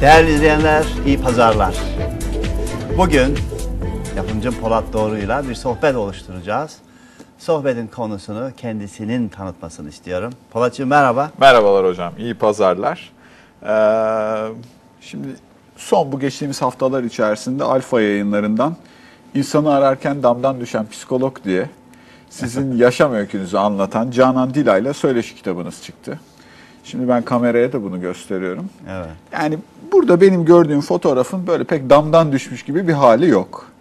Değerli izleyenler, iyi pazarlar. Bugün yapımcım Polat Doğru'yla bir sohbet oluşturacağız. Sohbetin konusunu kendisinin tanıtmasını istiyorum. Polatcığım merhaba. Merhabalar hocam, iyi pazarlar. Ee, şimdi son bu geçtiğimiz haftalar içerisinde Alfa yayınlarından insanı ararken damdan düşen psikolog diye sizin yaşam öykünüzü anlatan Canan Dilay'la söyleşi kitabınız çıktı. Şimdi ben kameraya da bunu gösteriyorum. Evet. Yani burada benim gördüğüm fotoğrafın böyle pek damdan düşmüş gibi bir hali yok.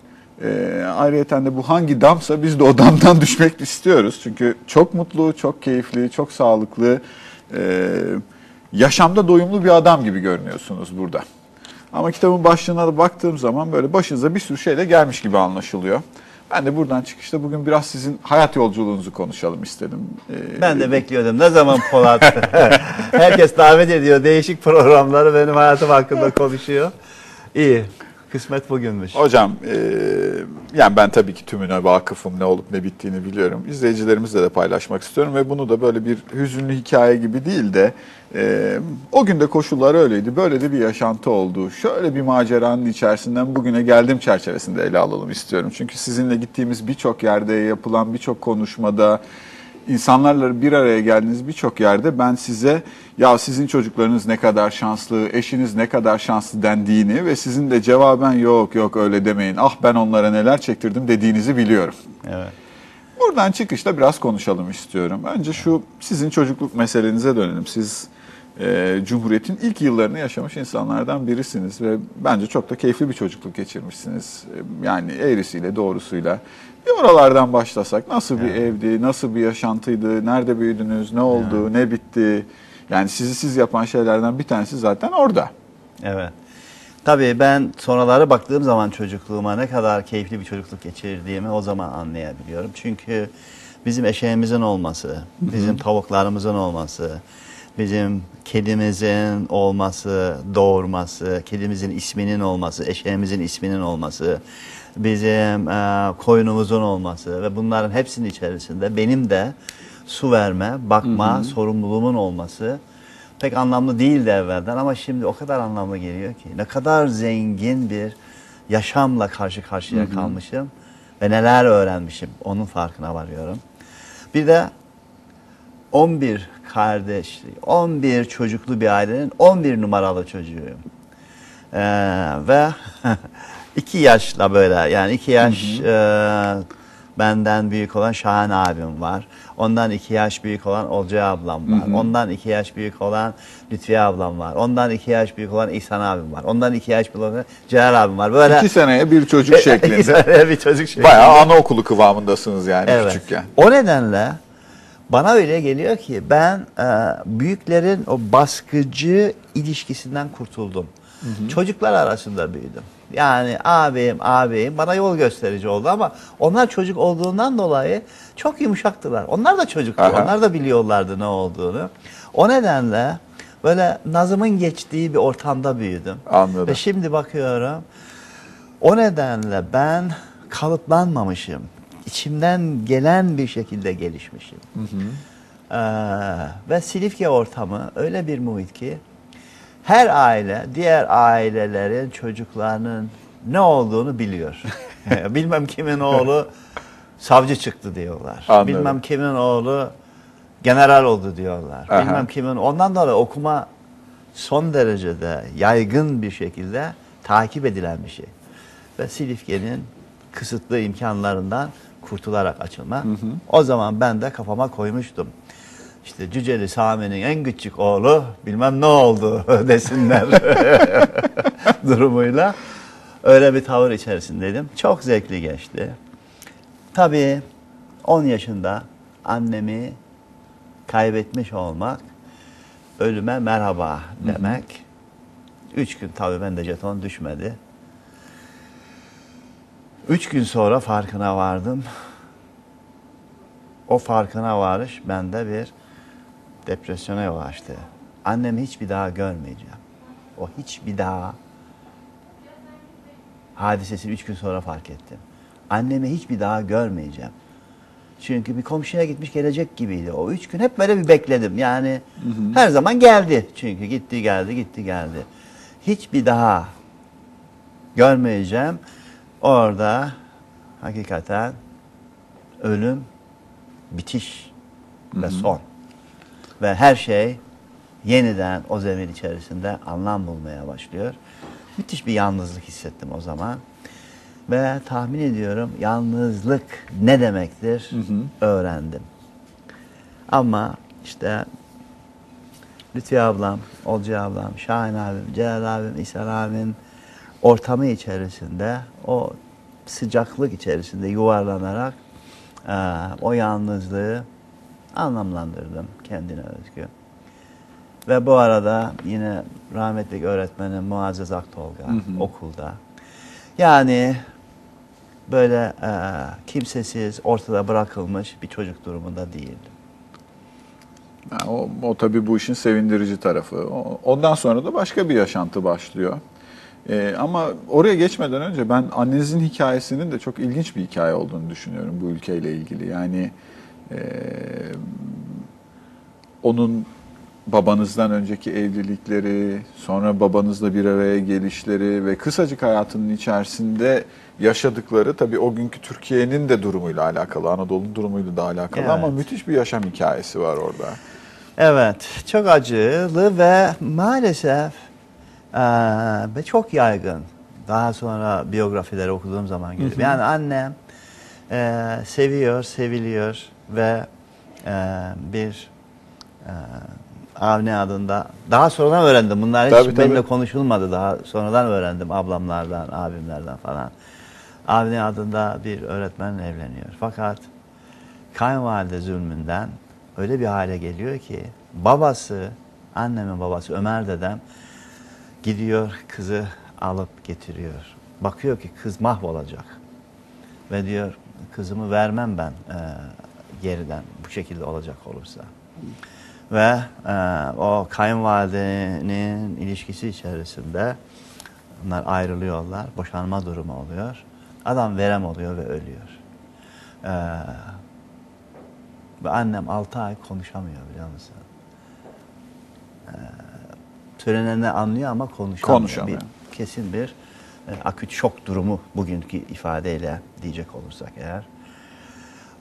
Ee, ayrıca de bu hangi damsa biz de o damdan düşmek istiyoruz. Çünkü çok mutlu, çok keyifli, çok sağlıklı, e, yaşamda doyumlu bir adam gibi görünüyorsunuz burada. Ama kitabın başlığına da baktığım zaman böyle başınıza bir sürü şeyle gelmiş gibi anlaşılıyor. Ben de buradan çıkışta bugün biraz sizin hayat yolculuğunuzu konuşalım istedim. Ee, Ben de bekliyordum. Ne zaman Polat? Herkes davet ediyor. Değişik programları benim hayatım hakkında konuşuyor. İyi. Kısmet bugünmüş. Hocam, e, yani ben tabii ki tümüne vakıfım, ne olup ne bittiğini biliyorum. İzleyicilerimizle de paylaşmak istiyorum ve bunu da böyle bir hüzünlü hikaye gibi değil de e, o günde koşullar öyleydi, böyle de bir yaşantı oldu. Şöyle bir maceranın içerisinden bugüne geldiğim çerçevesinde ele alalım istiyorum. Çünkü sizinle gittiğimiz birçok yerde yapılan birçok konuşmada, insanlarla bir araya geldiğiniz birçok yerde ben size ya sizin çocuklarınız ne kadar şanslı, eşiniz ne kadar şanslı dendiğini ve sizin de cevaben yok yok öyle demeyin, ah ben onlara neler çektirdim dediğinizi biliyorum. Evet. Buradan çıkışta biraz konuşalım istiyorum. Önce şu sizin çocukluk meselenize dönelim. Siz e, Cumhuriyet'in ilk yıllarını yaşamış insanlardan birisiniz ve bence çok da keyifli bir çocukluk geçirmişsiniz. E, Yani eğrisiyle doğrusuyla. Bir oralardan başlasak nasıl bir evdi, nasıl bir yaşantıydı, nerede büyüdünüz, ne oldu, ne bitti? Yani sizi siz yapan şeylerden bir tanesi zaten orada. Evet. Tabii ben sonraları baktığım zaman çocukluğuma ne kadar keyifli bir çocukluk geçirdiğimi o zaman anlayabiliyorum. Çünkü bizim eşeğimizin olması, bizim tavuklarımızın olması, bizim kedimizin olması, doğurması, kedimizin isminin olması, eşeğimizin isminin olması, bizim e, koyunumuzun olması ve bunların hepsinin içerisinde benim de su verme, bakma sorumluluğumun olması pek anlamlı değildi evvelden ama şimdi o kadar anlamlı geliyor ki. Ne kadar zengin bir yaşamla karşı karşıya kalmışım ve neler öğrenmişim onun farkına varıyorum. Bir de 11 kardeşli, 11 çocuklu bir ailenin 11 numaralı çocuğuyum. Ee, ve iki yaşla böyle yani iki yaş e, benden büyük olan Şahan abim var. Ondan iki yaş büyük olan Olcay ablam var. Ondan iki yaş büyük olan Lütfiye ablam var. Ondan iki yaş büyük olan İhsan abim var. Ondan iki yaş büyük olan Celal abim var. Böyle İki seneye bir çocuk iki şeklinde. seneye bir çocuk şeklinde. Bayağı anaokulu kıvamındasınız yani küçükken. O nedenle bana öyle geliyor ki ben e, büyüklerin o baskıcı ilişkisinden kurtuldum. Çocuklar arasında büyüdüm. Yani abim, abim bana yol gösterici oldu ama onlar çocuk olduğundan dolayı çok yumuşaktılar. Onlar da çocuktu. Aha. Onlar da biliyorlardı ne olduğunu. O nedenle böyle nazımın geçtiği bir ortamda büyüdüm. Anladım. Ve şimdi bakıyorum o nedenle ben kalıplanmamışım. İçimden gelen bir şekilde gelişmişim. Ee, ve Silifke ortamı öyle bir muhit ki her aile diğer ailelerin çocuklarının ne olduğunu biliyor. Bilmem kimin oğlu savcı çıktı diyorlar. Anladım. Bilmem kimin oğlu general oldu diyorlar. Aha. Bilmem kimin ondan dolayı okuma son derecede yaygın bir şekilde takip edilen bir şey. Ve Silifke'nin kısıtlı imkanlarından kurtularak açılma. O zaman ben de kafama koymuştum. İşte Cüceli Sami'nin en küçük oğlu bilmem ne oldu desinler durumuyla. Öyle bir tavır içerisindeydim. Çok zevkli geçti. Tabii 10 yaşında annemi kaybetmiş olmak ölüme merhaba demek. Üç gün tabii bende jeton düşmedi. Üç gün sonra farkına vardım. O farkına varış bende bir depresyona yol açtı. Annemi hiçbir daha görmeyeceğim. O hiçbir daha hadisesini üç gün sonra fark ettim. Annemi hiçbir daha görmeyeceğim. Çünkü bir komşuya gitmiş gelecek gibiydi. O üç gün hep böyle bir bekledim. Yani her zaman geldi. Çünkü gitti geldi gitti geldi. Hiçbir daha görmeyeceğim. Orada hakikaten ölüm, bitiş ve son. Ve her şey yeniden o zemin içerisinde anlam bulmaya başlıyor. Müthiş bir yalnızlık hissettim o zaman. Ve tahmin ediyorum yalnızlık ne demektir öğrendim. Ama işte Lütfi ablam, Olcay ablam, Şahin abim, Celal abim, İhsan abim ortamı içerisinde o sıcaklık içerisinde yuvarlanarak eee, o yalnızlığı anlamlandırdım kendine özgü. Ve bu arada yine rahmetli öğretmenim Muazzez Aktolga okulda. Yani böyle eee, kimsesiz, ortada bırakılmış bir çocuk durumunda değildim. Ha, o, o tabii bu işin sevindirici tarafı. O- Ondan sonra da başka bir yaşantı başlıyor. Ee, ama oraya geçmeden önce ben annenizin hikayesinin de çok ilginç bir hikaye olduğunu düşünüyorum bu ülkeyle ilgili. Yani e, onun babanızdan önceki evlilikleri, sonra babanızla bir araya gelişleri ve kısacık hayatının içerisinde yaşadıkları tabii o günkü Türkiye'nin de durumuyla alakalı, Anadolu'nun durumuyla da alakalı ama Evet. müthiş bir yaşam hikayesi var orada. Evet, çok acılı ve maalesef eee, ve çok yaygın. Daha sonra biyografileri okuduğum zaman görüyorum. Yani annem eee, seviyor, seviliyor ve eee, bir eee Avni adında daha sonradan öğrendim. Bunlar hiç Tabii, benimle tabii. konuşulmadı. Daha sonradan öğrendim ablamlardan, abimlerden falan. Avni adında bir öğretmenle evleniyor. Fakat kayınvalide zulmünden öyle bir hale geliyor ki babası, annemin babası Ömer dedem gidiyor kızı alıp getiriyor. Bakıyor ki kız mahvolacak. Ve diyor kızımı vermem ben e, geriden bu şekilde olacak olursa. Ve e, o kayınvalidenin ilişkisi içerisinde bunlar ayrılıyorlar. Boşanma durumu oluyor. Adam verem oluyor ve ölüyor. E, ve annem 6 ay konuşamıyor biliyor musun? Ee, söyleneni anlıyor ama konuşamıyor. Konuşamıyor. Bir, kesin bir e, aküt şok durumu bugünkü ifadeyle diyecek olursak eğer.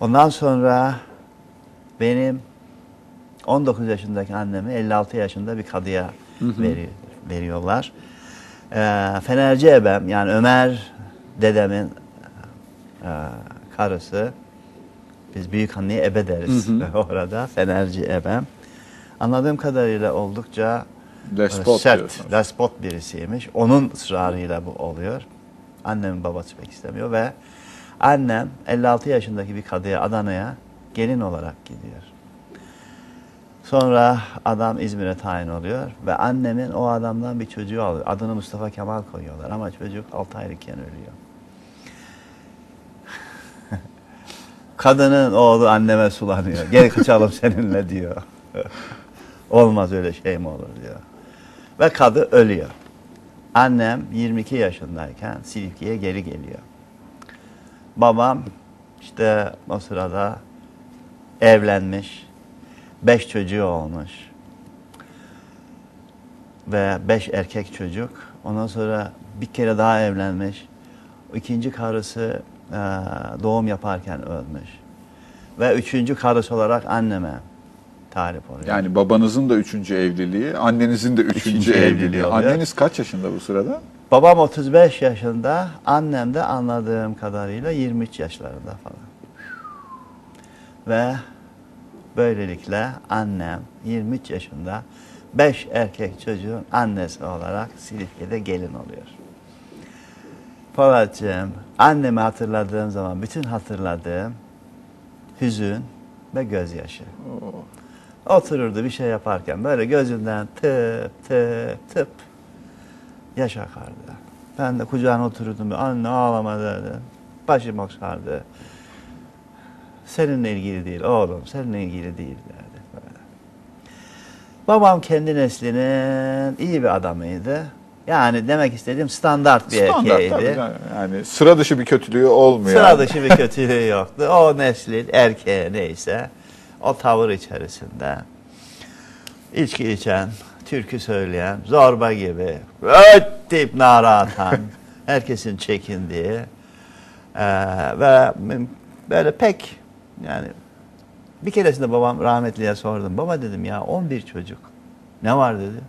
Ondan sonra benim 19 yaşındaki annemi 56 yaşında bir kadıya veri- veriyorlar. Ee, Fenerci ebem yani Ömer dedemin e, karısı biz büyük anneye ebe deriz orada. Fenerci ebem. Anladığım kadarıyla oldukça Despot e, sert, diyorsunuz. despot birisiymiş. Onun ısrarıyla bu oluyor. Annemin babası pek istemiyor ve annem 56 yaşındaki bir kadıya Adana'ya gelin olarak gidiyor. Sonra adam İzmir'e tayin oluyor ve annemin o adamdan bir çocuğu alıyor. Adını Mustafa Kemal koyuyorlar ama çocuk 6 aylıkken ölüyor. Kadının oğlu anneme sulanıyor. Gel kaçalım seninle diyor. Olmaz öyle şey mi olur diyor. Ve kadı ölüyor. Annem 22 yaşındayken Silifke'ye geri geliyor. Babam işte o sırada evlenmiş. Beş çocuğu olmuş. Ve beş erkek çocuk. Ondan sonra bir kere daha evlenmiş. İkinci karısı eee, doğum yaparken ölmüş. Ve üçüncü karısı olarak anneme talip oluyor. Yani babanızın da üçüncü evliliği, annenizin de üçüncü, Üçüncü evliliği. evliliği oluyor. Anneniz kaç yaşında bu sırada? Babam 35 yaşında, annem de anladığım kadarıyla 23 yaşlarında falan. Ve böylelikle annem 23 yaşında 5 erkek çocuğun annesi olarak Silifke'de gelin oluyor. Polatcığım, annemi hatırladığım zaman bütün hatırladığım hüzün ve gözyaşı. Otururdu bir şey yaparken böyle gözünden tıp tıp tıp yaş akardı. Ben de kucağına otururdum. Anne ağlama derdi. Başım okşardı. Seninle ilgili değil oğlum, seninle ilgili değil derdi. Böyle. Babam kendi neslinin iyi bir adamıydı. Yani demek istediğim standart bir Standart erkeğiydi. tabii. Yani sıra dışı bir kötülüğü olmuyor. Sıra dışı bir kötülüğü yoktu. O neslin erkeği neyse o tavır içerisinde içki içen, türkü söyleyen, zorba gibi öt deyip nara atan, herkesin çekindiği eee, ve böyle pek yani bir keresinde babam rahmetliye sordum. Baba dedim ya 11 çocuk. Ne var dedi.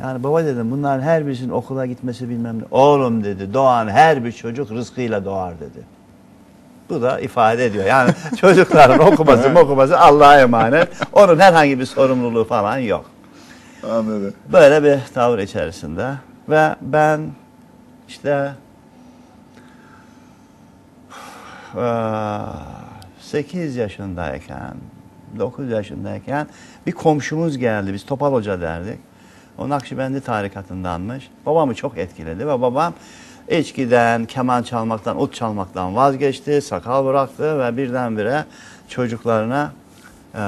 Yani baba dedim bunların her birisinin okula gitmesi bilmem ne. Oğlum dedi doğan her bir çocuk rızkıyla doğar dedi. Bu da ifade ediyor. Yani çocukların okuması okuması Allah'a emanet. Onun herhangi bir sorumluluğu falan yok. Anladım. Böyle bir tavır içerisinde. Ve ben işte eee, 8 yaşındayken 9 yaşındayken bir komşumuz geldi. Biz Topal Hoca derdik. O Nakşibendi tarikatındanmış. Babamı çok etkiledi ve babam içkiden, keman çalmaktan, ut çalmaktan vazgeçti, sakal bıraktı ve birdenbire çocuklarına e,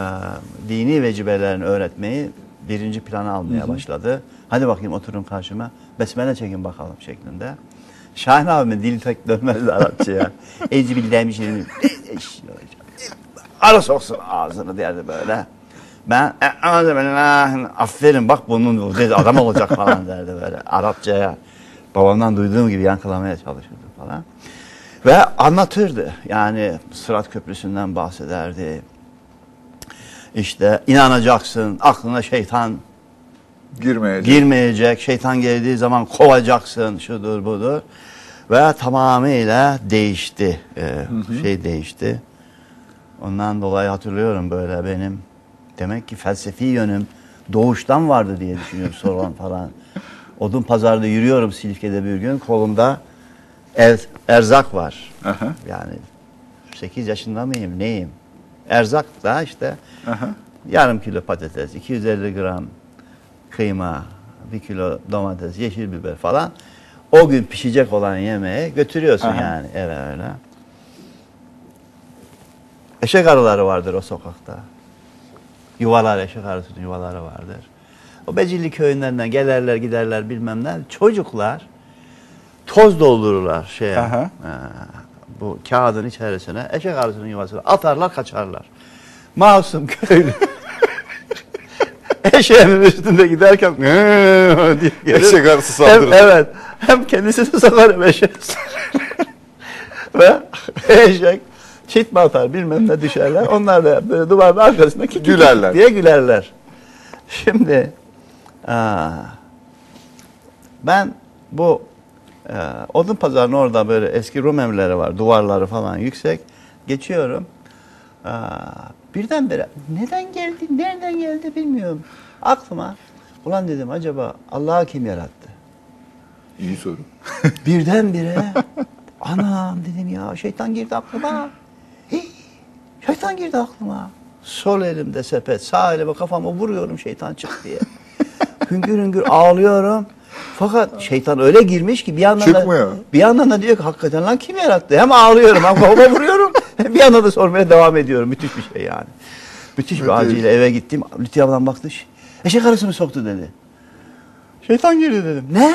dini vecibelerini öğretmeyi birinci plana almaya başladı. Hadi bakayım oturun karşıma, besmele çekin bakalım şeklinde. Şahin abimin dili tek dönmezdi Arapçaya. Bildiğim şey. Ara soksun ağzını derdi böyle. Ben "E, "Euzubillahim, aferin bak bunun adam olacak falan derdi böyle Arapçaya. Babamdan duyduğum gibi yankılamaya çalışırdı falan. Ve anlatırdı. Yani Sırat Köprüsü'nden bahsederdi. İşte inanacaksın, aklına şeytan Girmeyecek. girmeyecek, şeytan geldiği zaman kovacaksın, şudur budur. Ve tamamıyla değişti, ee, şey değişti. Ondan dolayı hatırlıyorum böyle benim, demek ki felsefi yönüm doğuştan vardı diye düşünüyorum sorulan falan. Odun pazarda yürüyorum Silifke'de bir gün, kolumda ev, erzak var. Aha. Yani 8 yaşında mıyım, neyim? Erzak da işte Aha. yarım kilo patates, 250 gram kıyma, bir kilo domates, yeşil biber falan. O gün pişecek olan yemeği götürüyorsun Aha. yani eve öyle. Eşek arıları vardır o sokakta. Yuvalar, eşek arısının yuvaları vardır. O Becilli köyünden gelirler giderler bilmem ne. Çocuklar toz doldururlar şeye. Aha. e, bu kağıdın içerisine eşek arısının yuvasına atarlar kaçarlar. Masum köylü. Eşeğinin üstünde giderken diye gelir. Eşek arısı Hem, saldırır. evet. Hem kendisini sakar hem eşeği. Ve eşek çit mi atar bilmem ne düşerler. Onlar da böyle duvarın arkasında kik kik Gülerler. diye gülerler. Şimdi ben bu e, odun pazarının orada böyle eski Rum evleri var. Duvarları falan yüksek. Geçiyorum. Aa, birdenbire neden geldi, nereden geldi bilmiyorum. Aklıma ulan dedim acaba Allah'ı kim yarattı? İyi soru. Birdenbire anam dedim ya şeytan girdi aklıma. Hii, şeytan girdi aklıma. Sol elimde sepet, sağ elime kafamı vuruyorum şeytan çık diye. Hüngür hüngür ağlıyorum. Fakat şeytan öyle girmiş ki bir yandan Çıkmıyor. da bir yandan da diyor ki hakikaten lan kim yarattı? Hem ağlıyorum hem kafama vuruyorum. Hem bir yandan da sormaya devam ediyorum. Müthiş bir şey yani. Müthiş bir acıyla eve gittim. Lütfi ablam baktı. Eşek arısı mı soktu dedi. Şeytan girdi dedim. Ne?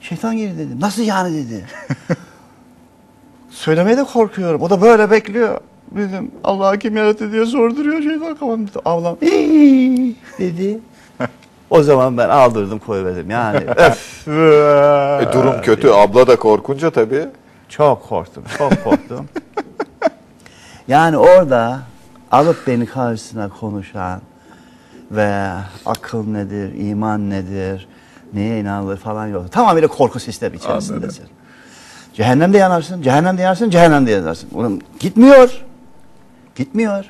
Şeytan girdi dedim. Nasıl yani dedi. Söylemeye de korkuyorum. O da böyle bekliyor. Dedim Allah'ı kim yarattı diye sorduruyor şeytan kafamda. Ablam dedi. O zaman ben aldırdım koyuverdim yani. öf. E, durum kötü. Abla da korkunca tabii. Çok korktum, çok korktum. yani orada alıp beni karşısına konuşan ve akıl nedir, iman nedir, neye inanılır falan yok. Tamamıyla korku sistemi içerisindesin. Cehennemde yanarsın, cehennemde yanarsın, cehennemde yanarsın. Oğlum gitmiyor. Gitmiyor.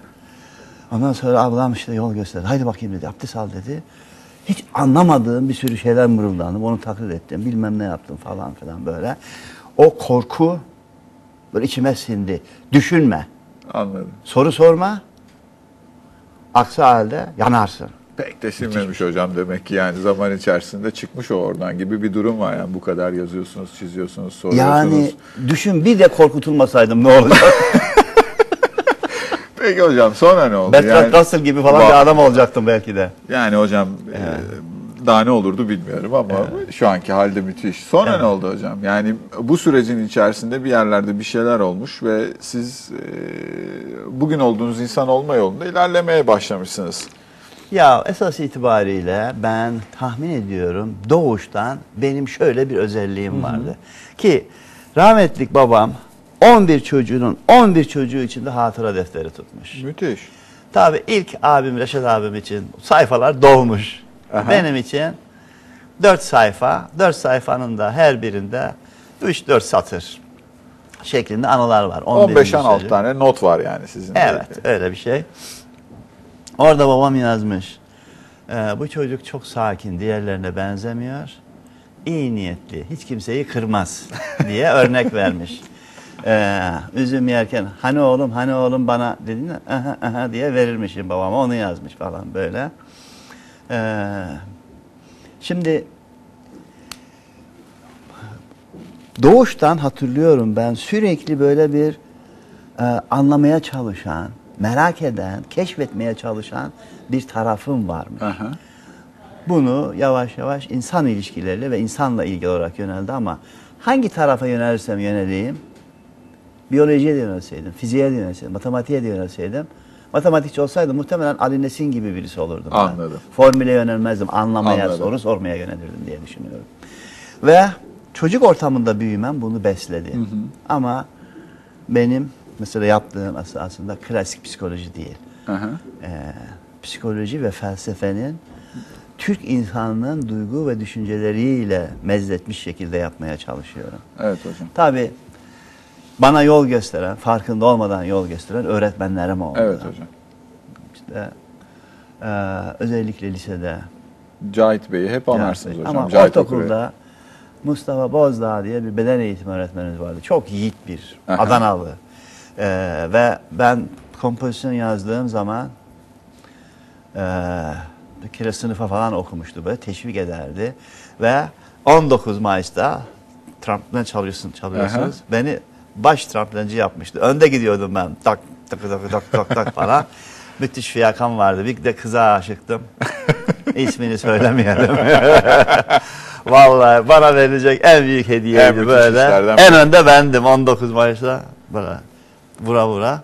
Ondan sonra ablam işte yol gösterdi. Haydi bakayım dedi, abdest al dedi. Hiç anlamadığım bir sürü şeyler mırıldandım. Onu taklit ettim. Bilmem ne yaptım falan filan böyle. O korku böyle içime sindi. Düşünme. Anladım. Soru sorma. Aksi halde yanarsın. Pek de sinmemiş hocam demek ki yani zaman içerisinde çıkmış o oradan gibi bir durum var yani bu kadar yazıyorsunuz, çiziyorsunuz, soruyorsunuz. Yani düşün bir de korkutulmasaydım ne olacak? Peki hocam sonra ne oldu? Bertrand Russell gibi falan bir adam olacaktım belki de. Yani hocam e, daha ne olurdu bilmiyorum ama şu anki halde müthiş. Sonra Evet. ne oldu hocam? Yani bu sürecin içerisinde bir yerlerde bir şeyler olmuş ve siz e, bugün olduğunuz insan olma yolunda ilerlemeye başlamışsınız. Ya esas itibariyle ben tahmin ediyorum doğuştan benim şöyle bir özelliğim vardı. Ki rahmetlik babam 11 çocuğunun 11 çocuğu için de hatıra defteri tutmuş. Müthiş. Tabii ilk abim Reşat abim için sayfalar dolmuş. Aha. Benim için 4 sayfa, 4 sayfanın da her birinde 3-4 satır şeklinde anılar var. 11. 15-16 sözü. tane not var yani sizin. de. Evet öyle bir şey. Orada babam yazmış. "Ee, bu çocuk çok sakin, diğerlerine benzemiyor. İyi niyetli, hiç kimseyi kırmaz diye örnek vermiş. Ee, üzüm yerken hani oğlum hani oğlum bana dediğinde aha aha diye verirmişim babama onu yazmış falan böyle. Ee, şimdi doğuştan hatırlıyorum ben sürekli böyle bir e, anlamaya çalışan, merak eden, keşfetmeye çalışan bir tarafım varmış. Aha. Bunu yavaş yavaş insan ilişkileriyle ve insanla ilgili olarak yöneldi ama hangi tarafa yönelirsem yöneleyim, biyolojiye de yönelseydim, fiziğe de yönelseydim, matematiğe de yönelseydim, matematikçi olsaydım muhtemelen Ali Nesin gibi birisi olurdum. ben. Anladım. Formüle yönelmezdim, anlamaya, Anladım. soru sormaya yönelirdim diye düşünüyorum. Ve çocuk ortamında büyümem bunu besledi. Ama benim mesela yaptığım aslında klasik psikoloji değil. Aha. Ee, psikoloji ve felsefenin Türk insanının duygu ve düşünceleriyle mezzetmiş şekilde yapmaya çalışıyorum. Evet hocam. Tabii bana yol gösteren, farkında olmadan yol gösteren öğretmenlerim oldu. Evet hocam. İşte, e, özellikle lisede. Cahit Bey'i hep anarsınız hocam. Ama Cahit ortaokulda Mustafa Bozdağ diye bir beden eğitimi öğretmenimiz vardı. Çok yiğit bir Aha. Adanalı. Ee, ve ben kompozisyon yazdığım zaman ee, bir kere sınıfa falan okumuştu böyle teşvik ederdi. Ve 19 Mayıs'ta tramplen çalıyorsun, çalıyorsunuz. Beni baş tramplenci yapmıştı. Önde gidiyordum ben. Tak tak tak tak tak tak falan. Müthiş fiyakam vardı. Bir de kıza aşıktım. İsmini söylemeyelim. Vallahi bana verilecek en büyük En hediyeydi müthiş böyle. En biri. önde bendim 19 Mayıs'ta. Böyle vura vura.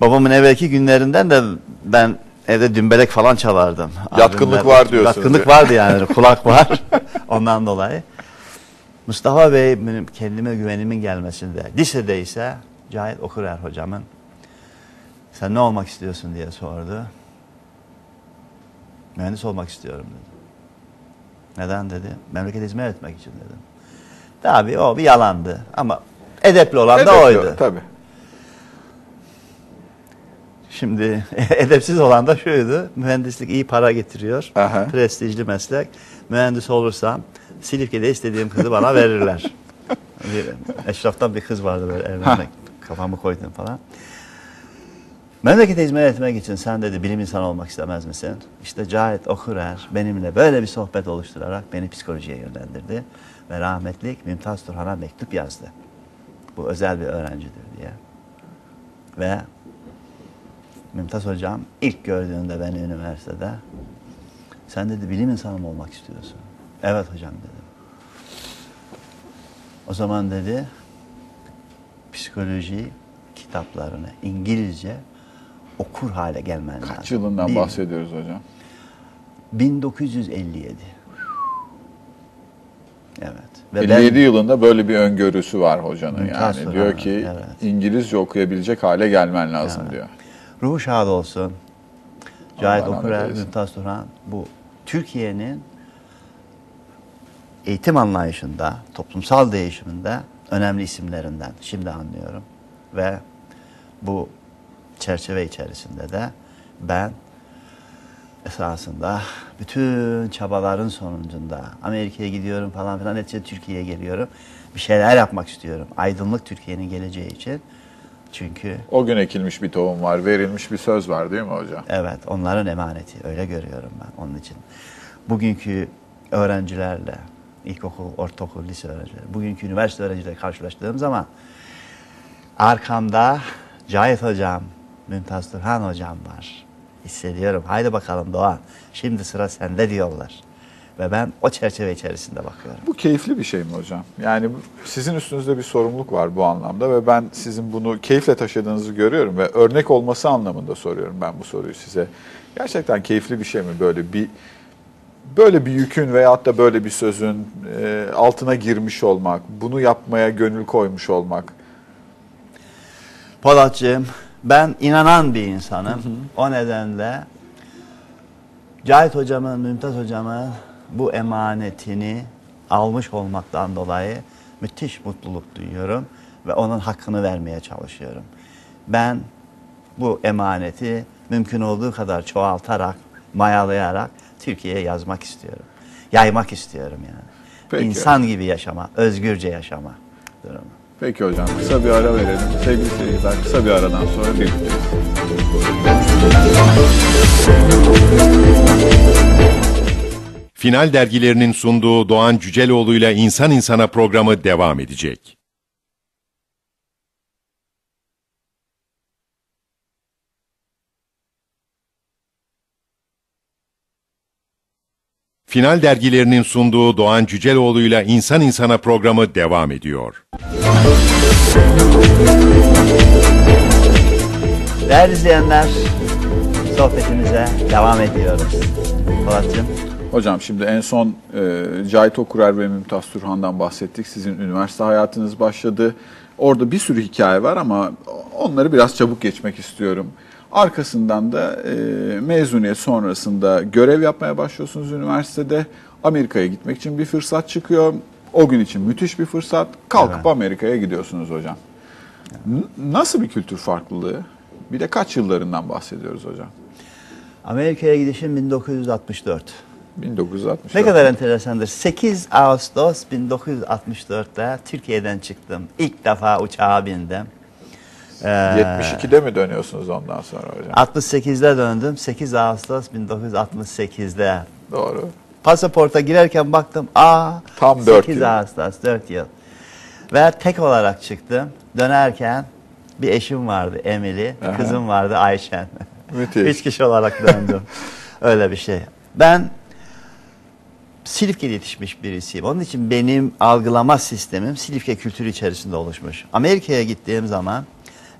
Babamın evvelki günlerinden de ben evde dümbelek falan çalardım. Yatkınlık Abimler- var diyorsunuz. Yatkınlık vardı yani kulak var ondan dolayı. Mustafa Bey benim kendime güvenimin gelmesinde. Lisede ise Cahit Okurer hocamın sen ne olmak istiyorsun diye sordu. Mühendis olmak istiyorum dedi. Neden dedi? Memleket hizmet etmek için dedim. Tabii o bir yalandı ama edepli olan da Edepli, oydu. Tabii. Şimdi edepsiz olan da şuydu. Mühendislik iyi para getiriyor. Aha. Prestijli meslek. Mühendis olursam Silifke'de istediğim kızı bana verirler. bir, eşraftan bir kız vardı böyle evlenmek. Kafamı koydum falan. Memlekete hizmet etmek için sen dedi bilim insanı olmak istemez misin? İşte Cahit Okurer benimle böyle bir sohbet oluşturarak beni psikolojiye yönlendirdi. Ve rahmetlik Mümtaz Turhan'a mektup yazdı. Bu özel bir öğrencidir diye. Ve Mümtaz hocam ilk gördüğünde beni üniversitede sen dedi bilim insanı mı olmak istiyorsun? Evet hocam dedim. O zaman dedi psikoloji kitaplarını İngilizce okur hale gelmen lazım. Kaç yılından Bir- bahsediyoruz hocam? 1957. Evet. Ve 57 yılında böyle bir öngörüsü var hocanın yani. Diyor ki evet. İngilizce okuyabilecek hale gelmen lazım Evet. diyor. Ruhu şad olsun. Cahit eylesin. Mümtaz Turhan bu Türkiye'nin eğitim anlayışında, toplumsal değişiminde önemli isimlerinden. Şimdi anlıyorum. Ve bu çerçeve içerisinde de ben esasında bütün çabaların sonucunda Amerika'ya gidiyorum falan filan neticede Türkiye'ye geliyorum. Bir şeyler yapmak istiyorum. Aydınlık Türkiye'nin geleceği için. Çünkü O gün ekilmiş bir tohum var, verilmiş bir söz var değil mi hocam? Evet, onların emaneti. Öyle görüyorum ben onun için. Bugünkü öğrencilerle, ilkokul, ortaokul, lise öğrencileri, bugünkü üniversite öğrencileri karşılaştığım zaman arkamda Cahit Hocam, Mümtaz Turhan hocam var. Hissediyorum. Haydi bakalım Doğan. Şimdi sıra sende diyorlar. Ve ben o çerçeve içerisinde bakıyorum. Bu keyifli bir şey mi hocam? Yani sizin üstünüzde bir sorumluluk var bu anlamda ve ben sizin bunu keyifle taşıdığınızı görüyorum ve örnek olması anlamında soruyorum ben bu soruyu size. Gerçekten keyifli bir şey mi böyle bir böyle bir yükün veyahut da böyle bir sözün e, altına girmiş olmak, bunu yapmaya gönül koymuş olmak? Polatcığım ben inanan bir insanım. O nedenle Cahit hocamın, Mümtaz hocamın bu emanetini almış olmaktan dolayı müthiş mutluluk duyuyorum ve onun hakkını vermeye çalışıyorum. Ben bu emaneti mümkün olduğu kadar çoğaltarak, mayalayarak Türkiye'ye yazmak istiyorum. Yaymak istiyorum yani. Peki. İnsan gibi yaşama, özgürce yaşama durumu. Peki hocam kısa bir ara verelim. Sevgili seyirciler kısa bir aradan sonra birlikteyiz. Final dergilerinin sunduğu Doğan Cüceloğlu'yla İnsan İnsana programı devam edecek. Final dergilerinin sunduğu Doğan Cüceloğlu'yla İnsan İnsana programı devam ediyor. Değerli izleyenler, sohbetimize devam ediyoruz. Polatcığım, Hocam şimdi en son e, Cahit Okurer ve Mümtaz Turhan'dan bahsettik. Sizin üniversite hayatınız başladı. Orada bir sürü hikaye var ama onları biraz çabuk geçmek istiyorum. Arkasından da e, mezuniyet sonrasında görev yapmaya başlıyorsunuz üniversitede. Amerika'ya gitmek için bir fırsat çıkıyor. O gün için müthiş bir fırsat. Kalkıp Evet. Amerika'ya gidiyorsunuz hocam. N- nasıl bir kültür farklılığı? Bir de kaç yıllarından bahsediyoruz hocam? Amerika'ya gidişim 1964. 1960. Ne kadar enteresandır. 8 Ağustos 1964'te Türkiye'den çıktım. İlk defa uçağa bindim. Ee, 72'de mi dönüyorsunuz ondan sonra hocam? 68'de döndüm. 8 Ağustos 1968'de. Doğru. Pasaporta girerken baktım. Aa, Tam dört 8 yıl. Ağustos 4 yıl. Ve tek olarak çıktım. Dönerken bir eşim vardı Emily, Aha. kızım vardı Ayşen. Müthiş. Üç kişi olarak döndüm. Öyle bir şey. Ben Silifke'de yetişmiş birisiyim. Onun için benim algılama sistemim Silifke kültürü içerisinde oluşmuş. Amerika'ya gittiğim zaman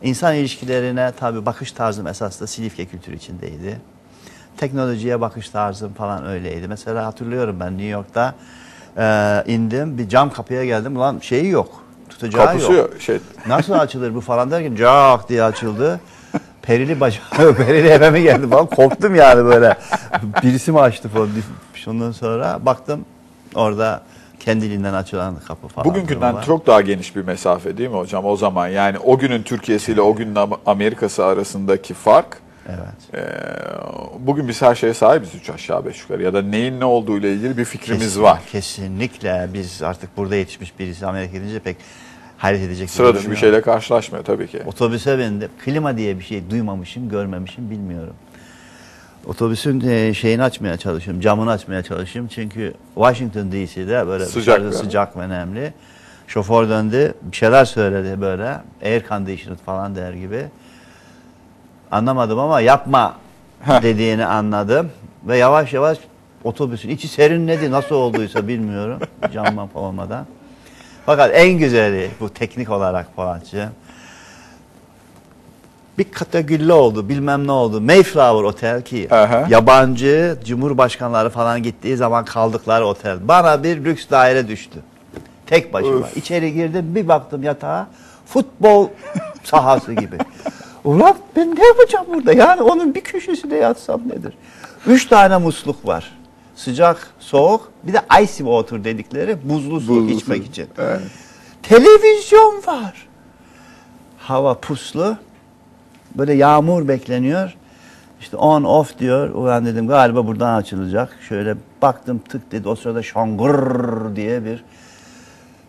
insan ilişkilerine tabii bakış tarzım esas da Silifke kültürü içindeydi. Teknolojiye bakış tarzım falan öyleydi. Mesela hatırlıyorum ben New York'ta e, indim bir cam kapıya geldim. Ulan şeyi yok. Tutacağı Kapısı yok. yok. Şey, Nasıl açılır bu falan derken cak diye açıldı. Perili bacağı, perili eve mi geldi falan korktum yani böyle. Birisi mi açtı falan. Ondan sonra baktım orada kendiliğinden açılan kapı falan. bugünkünden var. çok daha geniş bir mesafe değil mi hocam o zaman? Yani o günün Türkiye'si ile o günün Am- Amerika'sı arasındaki fark Evet. e, bugün biz her şeye sahibiz üç aşağı beş yukarı ya da neyin ne olduğu ile ilgili bir fikrimiz Kesin- var. Kesinlikle biz artık burada yetişmiş birisi Amerika gidince pek hayret edecek Sıra dışı bir şeyle karşılaşmıyor tabii ki. Otobüse bindim. Klima diye bir şey duymamışım, görmemişim, bilmiyorum. Otobüsün e, şeyini açmaya çalışıyorum, camını açmaya çalışıyorum. Çünkü Washington DC'de böyle Sıcak bir- sıcak ve nemli. Şoför döndü, bir şeyler söyledi böyle. Air conditioned falan der gibi. Anlamadım ama yapma Heh. dediğini anladım. Ve yavaş yavaş otobüsün içi serinledi. Nasıl olduysa bilmiyorum. Camdan olmadan. Fakat en güzeli bu teknik olarak Polatcığım. Bir katagülle oldu bilmem ne oldu. Mayflower Otel ki Aha. yabancı cumhurbaşkanları falan gittiği zaman kaldıkları otel. Bana bir lüks daire düştü. Tek başıma. Öf. İçeri girdim bir baktım yatağa futbol sahası gibi. Ulan ben ne yapacağım burada? Yani onun bir köşesinde yatsam nedir? Üç tane musluk var. Sıcak, soğuk, bir de icy water dedikleri buzlu su Buzlu içmek su. için. Evet. Televizyon var. Hava puslu. Böyle yağmur bekleniyor. İşte on off diyor. Ulan dedim galiba buradan açılacak. Şöyle baktım tık dedi. O sırada şangır diye bir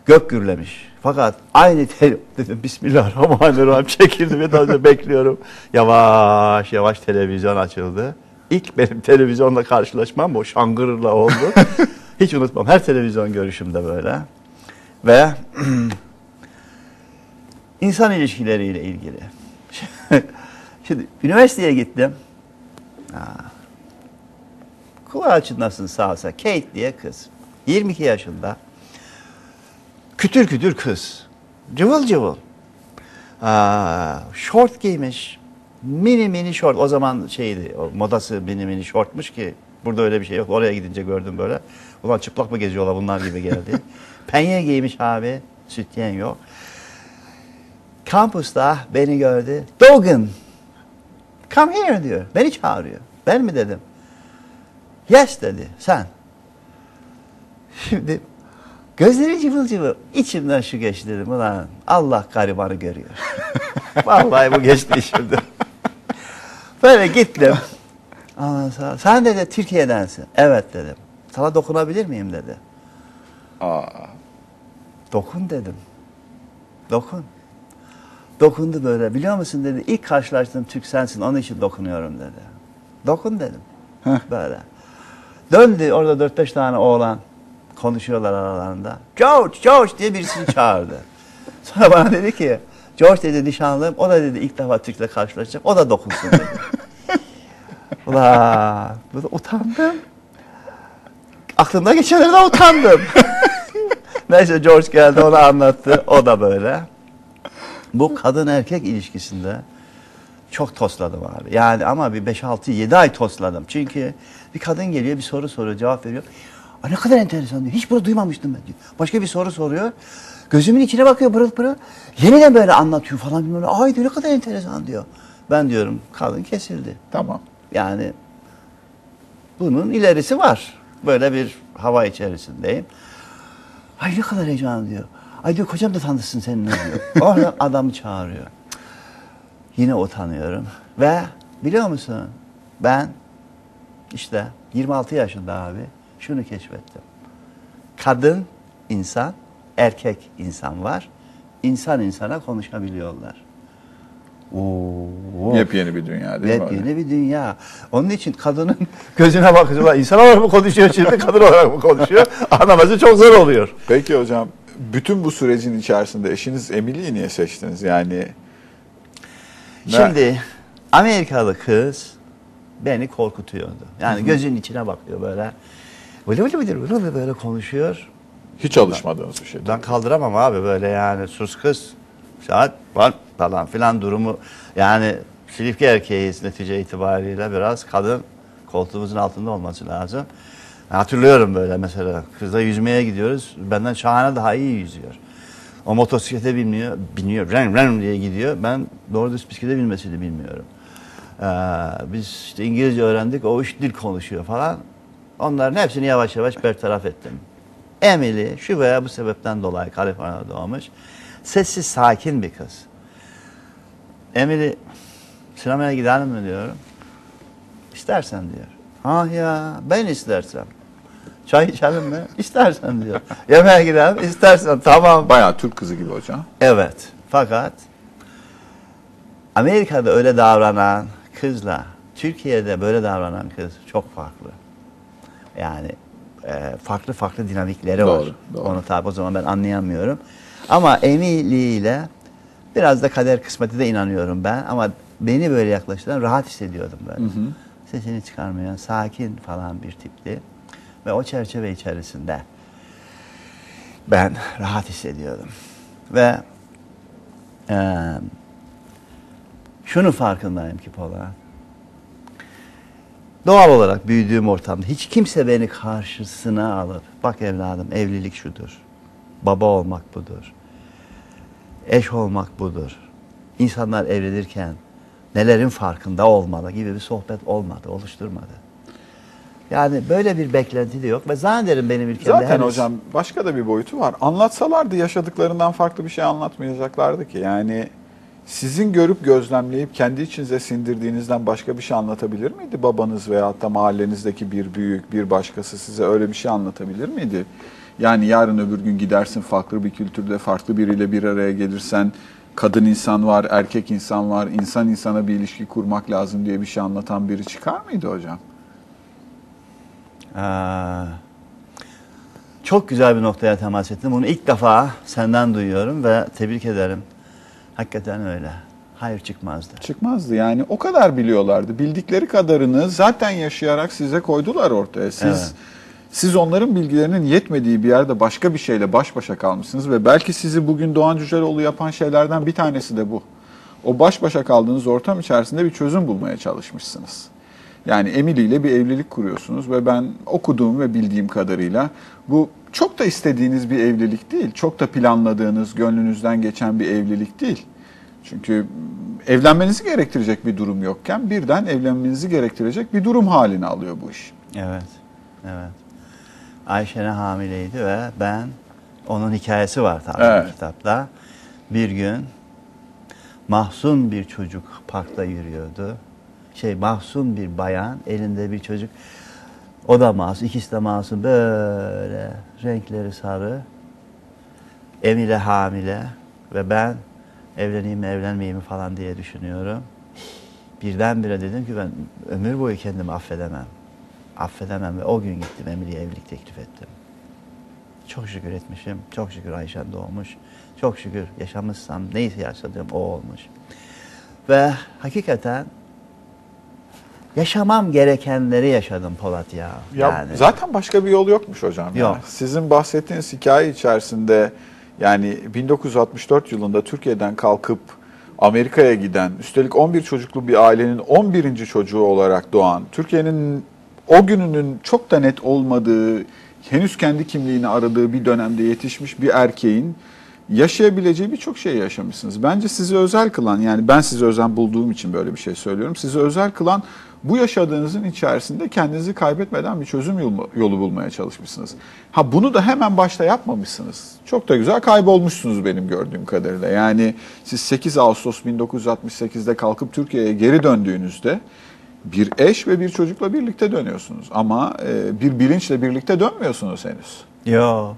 gök gürlemiş. Fakat aynı tel dedim Bismillahirrahmanirrahim çekildim ve daha da bekliyorum. Yavaş yavaş televizyon açıldı. İlk benim televizyonla karşılaşmam o şangırla oldu. Hiç unutmam. Her televizyon görüşümde böyle. Ve insan ilişkileriyle ilgili. Şimdi üniversiteye gittim. Aa, kulağı çınlasın sağ olsa. Kate diye kız. 22 yaşında. Kütür kütür kız. Cıvıl cıvıl. Aa, şort giymiş. Mini mini şort. O zaman şeydi, o modası mini mini şortmuş ki burada öyle bir şey yok. Oraya gidince gördüm böyle. Ulan çıplak mı geziyorlar bunlar gibi geldi. Penye giymiş abi. Sütyen yok. Kampüste beni gördü. Dogan, come here diyor. Beni çağırıyor. Ben mi dedim. Yes dedi. Sen. Şimdi gözleri cıvıl cıvıl. İçimden şu geçti dedim. Ulan Allah garibanı görüyor. Vallahi bu geçti şimdi. Böyle gittim. Ondan sen dedi Türkiye'densin. Evet dedim. Sana dokunabilir miyim dedi. Aa, Dokun dedim. Dokun. Dokundu böyle. Biliyor musun dedi. İlk karşılaştığım Türk sensin. Onun için dokunuyorum dedi. Dokun dedim. Böyle. Döndü orada 4-5 tane oğlan konuşuyorlar aralarında. George, George diye birisini çağırdı. Sonra bana dedi ki George dedi nişanlım. O da dedi ilk defa Türk'le karşılaşacak. O da dokunsun dedi. Ulan utandım. Aklımda geçenlerden utandım. Neyse George geldi ona anlattı. O da böyle. Bu kadın erkek ilişkisinde çok tosladım abi. Yani ama bir 5-6-7 ay tosladım. Çünkü bir kadın geliyor bir soru soruyor cevap veriyor. Aa, ne kadar enteresan diyor. Hiç bunu duymamıştım ben diyor. Başka bir soru soruyor. Gözümün içine bakıyor pırıl pırıl. Yeniden böyle anlatıyor falan. Ne. Ay diyor ne kadar enteresan diyor. Ben diyorum kadın kesildi. tamam. Yani bunun ilerisi var. Böyle bir hava içerisindeyim. Ay ne kadar heyecan diyor. Ay diyor kocam da tanışsın seninle diyor. Orada adamı çağırıyor. Yine utanıyorum. Ve biliyor musun ben işte 26 yaşında abi şunu keşfettim. Kadın insan, erkek insan var. İnsan insana konuşabiliyorlar. Oo. Yepyeni bir dünya değil mi? Yepyeni bir dünya. Onun için kadının gözüne bakınca insan olarak mı konuşuyor şimdi kadın olarak mı konuşuyor anlaması çok zor oluyor. Peki hocam bütün bu sürecin içerisinde eşiniz Emily'yi niye seçtiniz? Yani Şimdi Amerikalı kız beni korkutuyordu. Yani gözünün içine bakıyor böyle. Böyle böyle böyle böyle böyle konuşuyor. hiç alışmadığınız bir şey. Ben kaldıramam abi böyle yani sus kız saat var falan filan durumu yani Silifke erkeğiyiz netice itibariyle biraz kadın koltuğumuzun altında olması lazım. Hatırlıyorum böyle mesela kızla yüzmeye gidiyoruz benden şahane daha iyi yüzüyor. O motosiklete binmiyor, biniyor, ren ren diye gidiyor. Ben doğru düz bisiklete binmesini bilmiyorum. Ee, biz işte İngilizce öğrendik, o üç dil konuşuyor falan. Onların hepsini yavaş yavaş bertaraf ettim. Emily şu veya bu sebepten dolayı Kaliforniya'da doğmuş. Sessiz, sakin bir kız. Emily sinemaya gidelim mi diyorum. İstersen diyor. Ah ya ben istersem. Çay içelim mi? İstersen diyor. Yemeğe gidelim istersen tamam. Bayağı Türk kızı gibi hocam. Evet. Fakat Amerika'da öyle davranan kızla Türkiye'de böyle davranan kız çok farklı. Yani e, farklı farklı dinamikleri var. Doğru, doğru. Onu tabi o zaman ben anlayamıyorum. Ama Emily ile biraz da kader kısmeti de inanıyorum ben. Ama beni böyle yaklaştıran rahat hissediyordum böyle. Sesini çıkarmayan, sakin falan bir tipti. Ve o çerçeve içerisinde ben rahat hissediyordum. Ve eee şunun farkındayım ki Polat. Doğal olarak büyüdüğüm ortamda hiç kimse beni karşısına alıp bak evladım evlilik şudur. Baba olmak budur. Eş olmak budur. İnsanlar evlenirken nelerin farkında olmalı gibi bir sohbet olmadı, oluşturmadı. Yani böyle bir beklenti de yok ve zannederim benim ülkemde Zaten henüz- hocam başka da bir boyutu var. Anlatsalardı yaşadıklarından farklı bir şey anlatmayacaklardı ki. Yani sizin görüp gözlemleyip kendi içinize sindirdiğinizden başka bir şey anlatabilir miydi babanız veyahut da mahallenizdeki bir büyük, bir başkası size öyle bir şey anlatabilir miydi? Yani yarın öbür gün gidersin farklı bir kültürde farklı biriyle bir araya gelirsen kadın insan var, erkek insan var, insan insana bir ilişki kurmak lazım diye bir şey anlatan biri çıkar mıydı hocam? Aa, çok güzel bir noktaya temas ettin. Bunu ilk defa senden duyuyorum ve tebrik ederim. Hakikaten öyle. Hayır çıkmazdı. Çıkmazdı yani o kadar biliyorlardı. Bildikleri kadarını zaten yaşayarak size koydular ortaya. Siz Evet. siz onların bilgilerinin yetmediği bir yerde başka bir şeyle baş başa kalmışsınız ve belki sizi bugün Doğan Cüceloğlu yapan şeylerden bir tanesi de bu. O baş başa kaldığınız ortam içerisinde bir çözüm bulmaya çalışmışsınız. Yani Emily ile bir evlilik kuruyorsunuz ve ben okuduğum ve bildiğim kadarıyla bu çok da istediğiniz bir evlilik değil. Çok da planladığınız, gönlünüzden geçen bir evlilik değil. Çünkü evlenmenizi gerektirecek bir durum yokken birden evlenmenizi gerektirecek bir durum haline alıyor bu iş. Evet. Evet. Ayşe'ne hamileydi ve ben onun hikayesi var tabii Evet. kitapta. Bir gün mahzun bir çocuk parkta yürüyordu. Şey mahzun bir bayan elinde bir çocuk. O da masum, ikisi de masum böyle renkleri sarı. Emile hamile ve ben evleneyim mi evlenmeyeyim mi falan diye düşünüyorum. Birdenbire dedim ki ben ömür boyu kendimi affedemem. Affedemem ve o gün gittim Emine'ye evlilik teklif ettim. Çok şükür etmişim. Çok şükür Ayşen doğmuş. Çok şükür yaşamışsam neyse yaşadığım o olmuş. Ve hakikaten yaşamam gerekenleri yaşadım Polat ya. Ya yani. zaten başka bir yol yokmuş hocam. Yok. Sizin bahsettiğiniz hikaye içerisinde yani 1964 yılında Türkiye'den kalkıp Amerika'ya giden, üstelik 11 çocuklu bir ailenin 11. çocuğu olarak doğan, Türkiye'nin o gününün çok da net olmadığı, henüz kendi kimliğini aradığı bir dönemde yetişmiş bir erkeğin yaşayabileceği birçok şey yaşamışsınız. Bence sizi özel kılan, yani ben sizi özel bulduğum için böyle bir şey söylüyorum. Sizi özel kılan bu yaşadığınızın içerisinde kendinizi kaybetmeden bir çözüm yolu, yolu bulmaya çalışmışsınız. Ha bunu da hemen başta yapmamışsınız. Çok da güzel kaybolmuşsunuz benim gördüğüm kadarıyla. Yani siz 8 Ağustos 1968'de kalkıp Türkiye'ye geri döndüğünüzde bir eş ve bir çocukla birlikte dönüyorsunuz. Ama e, bir bilinçle birlikte dönmüyorsunuz henüz. Yok.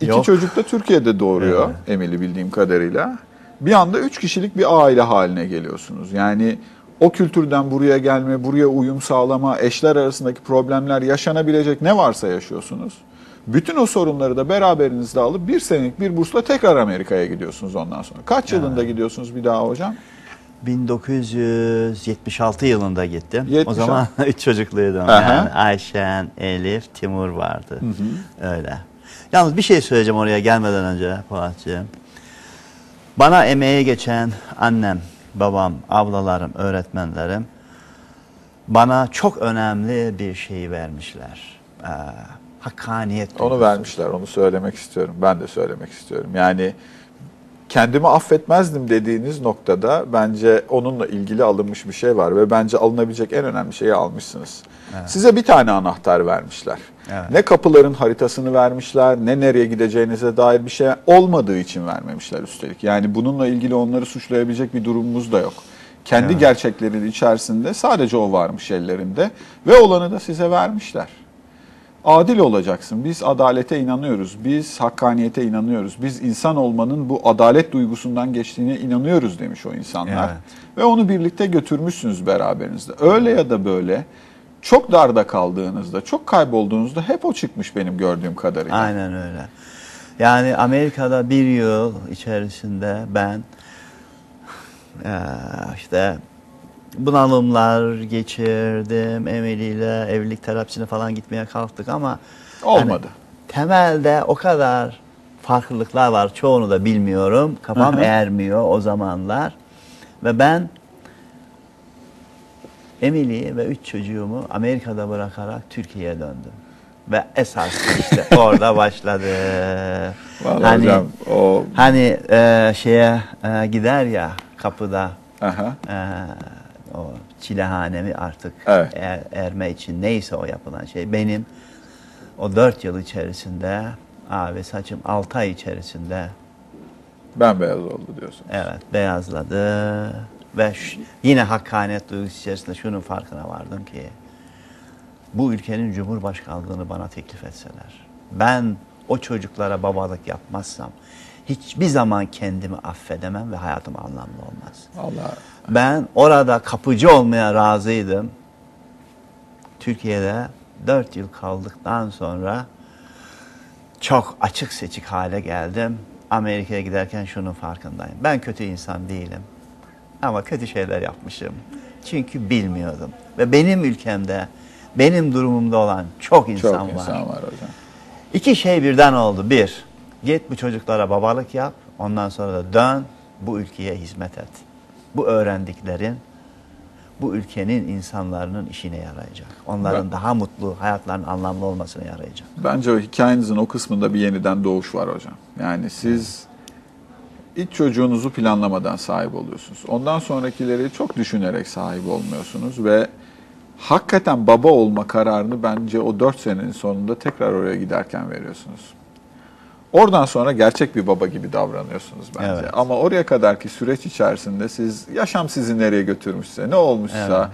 İki Yok. çocuk da Türkiye'de doğuruyor Emily bildiğim kadarıyla. Bir anda üç kişilik bir aile haline geliyorsunuz. Yani o kültürden buraya gelme, buraya uyum sağlama, eşler arasındaki problemler yaşanabilecek ne varsa yaşıyorsunuz. Bütün o sorunları da beraberinizde alıp bir senelik bir bursla tekrar Amerika'ya gidiyorsunuz ondan sonra. Kaç yılında gidiyorsunuz bir daha hocam? 1976 yılında gittim. 76. O zaman üç çocukluydum. Aha. Yani Ayşen, Elif, Timur vardı. Öyle. Yalnız bir şey söyleyeceğim oraya gelmeden önce Polatcığım. Bana emeği geçen annem, babam, ablalarım, öğretmenlerim bana çok önemli bir şey vermişler. Ee, hakkaniyet Onu duygusu. vermişler, onu söylemek istiyorum. Ben de söylemek istiyorum. Yani kendimi affetmezdim dediğiniz noktada bence onunla ilgili alınmış bir şey var ve bence alınabilecek en önemli şeyi almışsınız. Size bir tane anahtar vermişler. Evet. Ne kapıların haritasını vermişler, ne nereye gideceğinize dair bir şey olmadığı için vermemişler üstelik. Yani bununla ilgili onları suçlayabilecek bir durumumuz da yok. Kendi Evet. gerçeklerinin içerisinde sadece o varmış ellerinde ve olanı da size vermişler. Adil olacaksın. Biz adalete inanıyoruz. Biz hakkaniyete inanıyoruz. Biz insan olmanın bu adalet duygusundan geçtiğine inanıyoruz demiş o insanlar. Evet. Ve onu birlikte götürmüşsünüz beraberinizde. Öyle ya da böyle çok darda kaldığınızda, çok kaybolduğunuzda hep o çıkmış benim gördüğüm kadarıyla. Aynen öyle. Yani Amerika'da bir yıl içerisinde ben işte bunalımlar geçirdim. Emily ile evlilik terapisine falan gitmeye kalktık ama Olmadı. hani temelde o kadar farklılıklar var. Çoğunu da bilmiyorum. Kafam hı. ermiyor o zamanlar. Ve ben Emily'yi ve üç çocuğumu Amerika'da bırakarak Türkiye'ye döndüm. Ve esas işte orada başladı. Vallahi hani hocam o hani e, şeye e, gider ya kapıda aha, e, o çilehanemi artık Evet. er- erme için neyse o yapılan şey benim o dört yıl içerisinde abi saçım altı ay içerisinde bembeyaz oldu diyorsun. Evet beyazladı ve yine hakkaniyet duygusu içerisinde şunun farkına vardım ki bu ülkenin cumhurbaşkanlığını bana teklif etseler ben o çocuklara babalık yapmazsam hiçbir zaman kendimi affedemem ve hayatım anlamlı olmaz. Allah Ben orada kapıcı olmaya razıydım. Türkiye'de dört yıl kaldıktan sonra çok açık seçik hale geldim. Amerika'ya giderken şunun farkındayım. Ben kötü insan değilim. Ama kötü şeyler yapmışım. Çünkü bilmiyordum. Ve benim ülkemde, benim durumumda olan çok insan Çok var. insan var hocam. İki şey birden oldu. Bir, git bu çocuklara babalık yap. Ondan sonra da dön, bu ülkeye hizmet et. Bu öğrendiklerin, bu ülkenin insanların işine yarayacak. Onların Ben- daha mutlu, hayatlarının anlamlı olmasına yarayacak. Bence o hikayenizin o kısmında bir yeniden doğuş var hocam. Yani siz ilk çocuğunuzu planlamadan sahip oluyorsunuz. Ondan sonrakileri çok düşünerek sahip olmuyorsunuz ve hakikaten baba olma kararını bence o 4 senenin sonunda tekrar oraya giderken veriyorsunuz. Oradan sonra gerçek bir baba gibi davranıyorsunuz bence. Evet. Ama oraya kadarki süreç içerisinde siz yaşam sizi nereye götürmüşse, ne olmuşsa,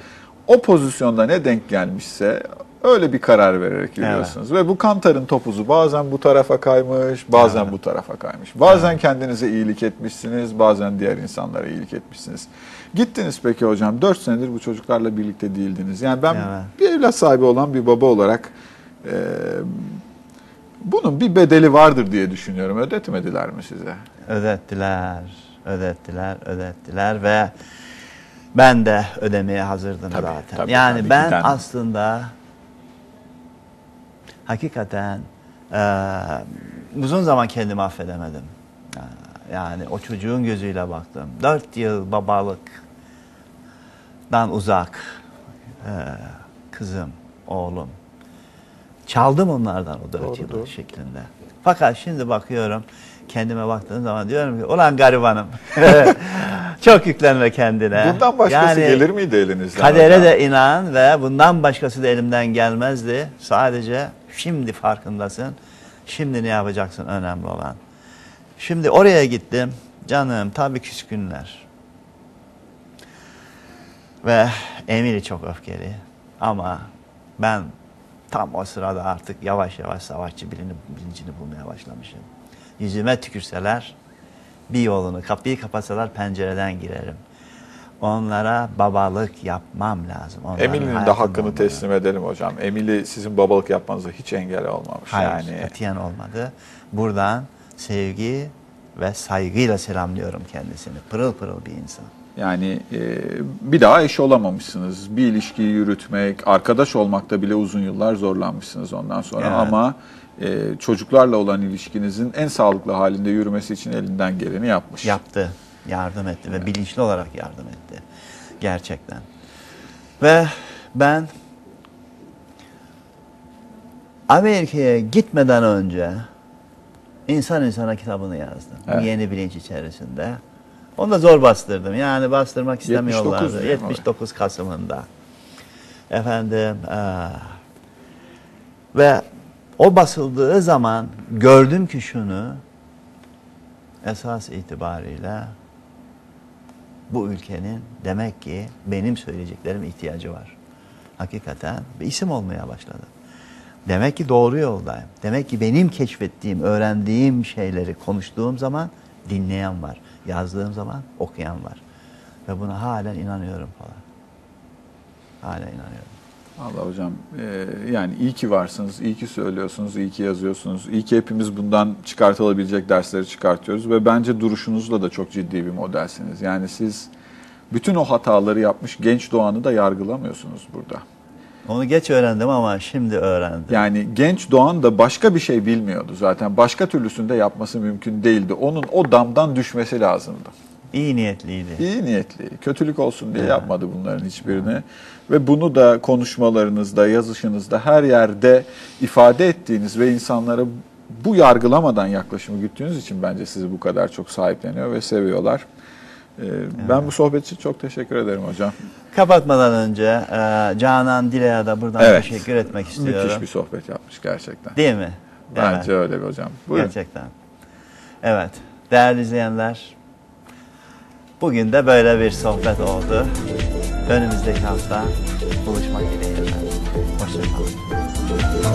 o pozisyonda ne denk gelmişse öyle bir karar vererek yürüyorsunuz. Ve bu kantarın topuzu bazen bu tarafa kaymış, bazen Evet. bu tarafa kaymış. Bazen kendinize iyilik etmişsiniz, bazen diğer insanlara iyilik etmişsiniz. Gittiniz peki hocam, 4 senedir bu çocuklarla birlikte değildiniz. Yani ben Evet. bir evlat sahibi olan bir baba olarak e, bunun bir bedeli vardır diye düşünüyorum. Ödetmediler mi size? Ödettiler, ödettiler, ödettiler ve ben de ödemeye hazırdım Tabii, zaten. tabii, yani tabii, ben tane. aslında hakikaten eee, uzun zaman kendimi affedemedim. Yani o çocuğun gözüyle baktım. Dört yıl babalıktan uzak eee, kızım, oğlum. Çaldım onlardan o dört Doğru, şeklinde. Fakat şimdi bakıyorum kendime baktığım zaman diyorum ki ulan garibanım. Çok yüklenme kendine. Bundan başkası Yani gelir miydi elinizden? Kadere hocam? de inan ve bundan başkası da elimden gelmezdi. Sadece şimdi farkındasın. Şimdi ne yapacaksın önemli olan. Şimdi oraya gittim. Canım tabii küskünler. Ve Emily çok öfkeli. Ama ben tam o sırada artık yavaş yavaş savaşçı bilini, bilincini bulmaya başlamışım. Yüzüme tükürseler bir yolunu, kapıyı kapatsalar pencereden girerim. Onlara babalık yapmam lazım. Emily'nin de hakkını olmalı. teslim edelim hocam. Emily sizin babalık yapmanıza hiç engel olmamış. Hayır, yani katiyen olmadı. Buradan sevgi ve saygıyla selamlıyorum kendisini. Pırıl pırıl bir insan. Yani e, bir daha eş olamamışsınız. Bir ilişkiyi yürütmek, arkadaş olmakta bile uzun yıllar zorlanmışsınız ondan sonra. Evet. Ama e, çocuklarla olan ilişkinizin en sağlıklı halinde yürümesi için elinden geleni yapmış. Yaptı, yardım etti ve bilinçli olarak yardım etti. Gerçekten. Ve ben Amerika'ya gitmeden önce İnsan İnsana kitabını yazdım. Evet. Yeni bilinç içerisinde. Onu da zor bastırdım. Yani bastırmak 79 istemiyorlardı. değil mi? 79 Kasım'ında. Efendim eee, ve o basıldığı zaman gördüm ki şunu esas itibariyle bu ülkenin demek ki benim söyleyeceklerim ihtiyacı var. Hakikaten bir isim olmaya başladı. Demek ki doğru yoldayım. Demek ki benim keşfettiğim, öğrendiğim şeyleri konuştuğum zaman dinleyen var. Yazdığım zaman okuyan var. Ve buna halen inanıyorum falan. Hala inanıyorum. Allah hocam e, yani iyi ki varsınız, iyi ki söylüyorsunuz, iyi ki yazıyorsunuz. İyi ki hepimiz bundan çıkartılabilecek dersleri çıkartıyoruz ve bence duruşunuzla da çok ciddi bir modelsiniz. Yani siz bütün o hataları yapmış genç Doğan'ı da yargılamıyorsunuz burada. Onu geç öğrendim ama şimdi öğrendim. Yani genç Doğan da başka bir şey bilmiyordu zaten. Başka türlüsünde yapması mümkün değildi. Onun o damdan düşmesi lazımdı. İyi niyetliydi. İyi niyetli, kötülük olsun diye yapmadı bunların hiçbirini. Ve bunu da konuşmalarınızda, yazışınızda, her yerde ifade ettiğiniz ve insanlara bu yargılamadan yaklaşımı güttüğünüz için bence sizi bu kadar çok sahipleniyor ve seviyorlar. Ee, Ben bu sohbet için çok teşekkür ederim hocam. Kapatmadan önce e, Canan Dile'ye de buradan Evet. teşekkür etmek istiyorum. Müthiş bir sohbet yapmış gerçekten. Değil mi? Bence Evet. öyle hocam. Buyurun. Gerçekten. Evet. Değerli izleyenler, bugün de böyle bir sohbet oldu. Önümüzdeki hafta buluşmak dileğiyle. Hoşçakalın.